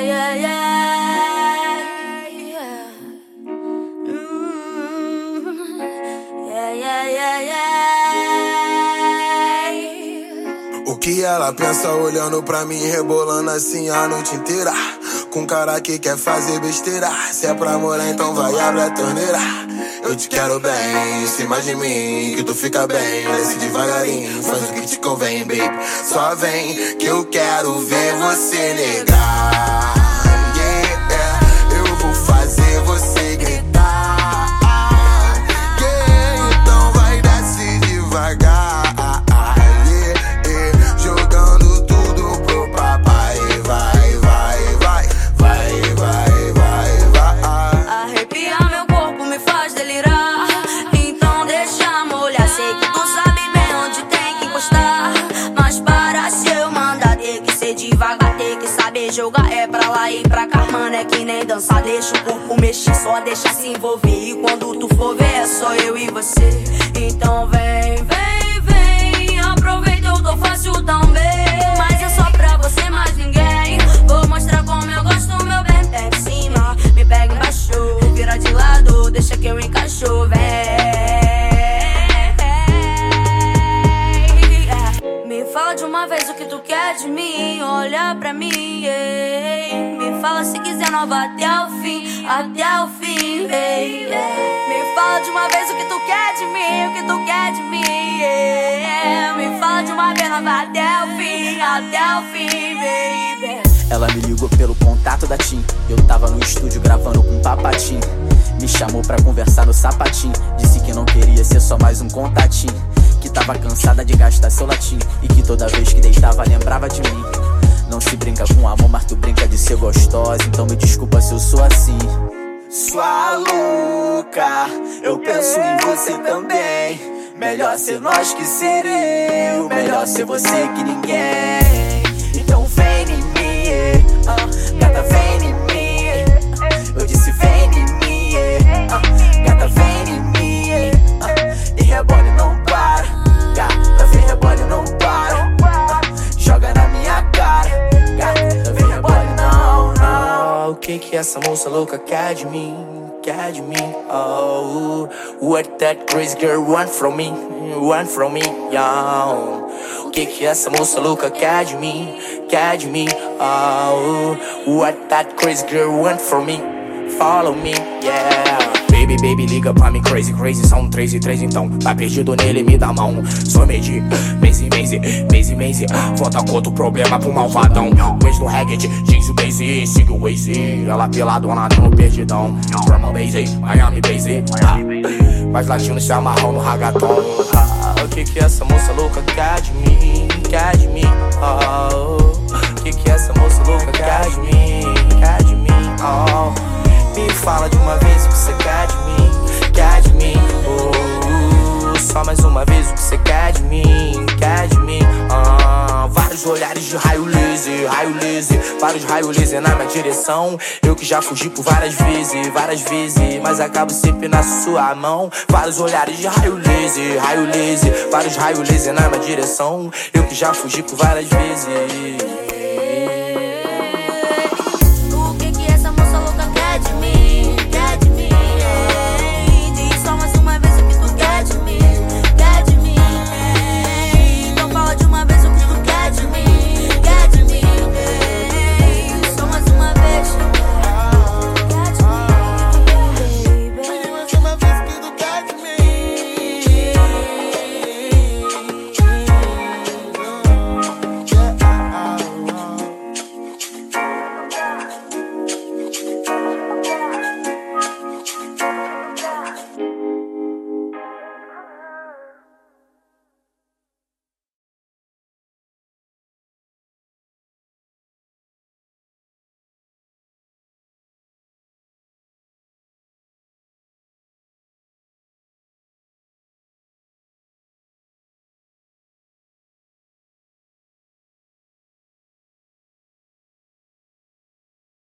Yeah, yeah, yeah. yeah. Yeah, yeah. O que ela pensa olhando pra mim, rebolando assim a noite inteira? Com cara que quer fazer besteira. Se é pra morar, então vai abrir a torneira. Eu te quero bem, em cima de mim, que tu fica bem. Desce devagarinho, faz o que te convém, baby. Só vem que eu quero ver você negar. E pra cá, mano. É que nem dançar. Deixa o corpo mexer, só deixa se envolver. E quando tu for ver, é só eu e você. Então vem, vem, vem. Aproveita, eu tô fácil também. Mas é só pra você, mais ninguém. Vou mostrar como eu gosto, meu bem. Pega em cima, me pega embaixo. Vira de lado, deixa que eu encaixo, vem. Me fala de uma vez o que tu quer de mim. Olha pra mim, yeah. Fala se quiser nova até o fim, até o fim, yeah. Me fala de uma vez o que tu quer de mim, o que tu quer de mim, yeah. Me fala de uma vez nova até o fim, até o fim, baby. Ela me ligou pelo contato da Tim. Eu tava no estúdio gravando com papatim. Me chamou pra conversar no sapatinho. Disse que não queria ser só mais um contatinho. Que tava cansada de gastar seu latim. E que toda vez que deitava lembrava de mim. Não se brinca com amor, mas tu brinca de ser gostosa. Então me desculpa se eu sou assim. Sua louca, eu penso em você também. Melhor ser nós que ser eu. Melhor ser você que ninguém. Essa moça louca quer de mim? Quer de mim? Oh, what that crazy girl want from me? Want from me, yeah. O que que essa moça louca quer de mim? Quer de mim? Oh, what that crazy girl want from me? Follow me. Baby, baby, liga pra mim, crazy, crazy. São três e três, então. Tá perdido nele, me dá a mão. Sou Meiji, Maze, Maze, Maze, Maze. Volta com outro problema pro malvadão. Wes no reggae, jeans o Bazy, siga o Waze. Ela peladona no perdidão. From Bazy, Miami, Bazy. Ah, mas latinos se amarram no ragaton. Ah, o que que essa moça louca quer de mim? Quer de mim? Oh, o que que essa moça louca quer de mim? Quer de mim? Oh. Me fala de uma vez mais uma vez o que você quer de mim, quer de mim. Ah, vários olhares de raio laser, raio laser, vários raio laser na minha direção. Eu que já fugi por várias vezes, várias vezes, mas acabo sempre na sua mão. Vários olhares de raio laser, raio laser, vários raio laser na minha direção. Eu que já fugi por várias vezes.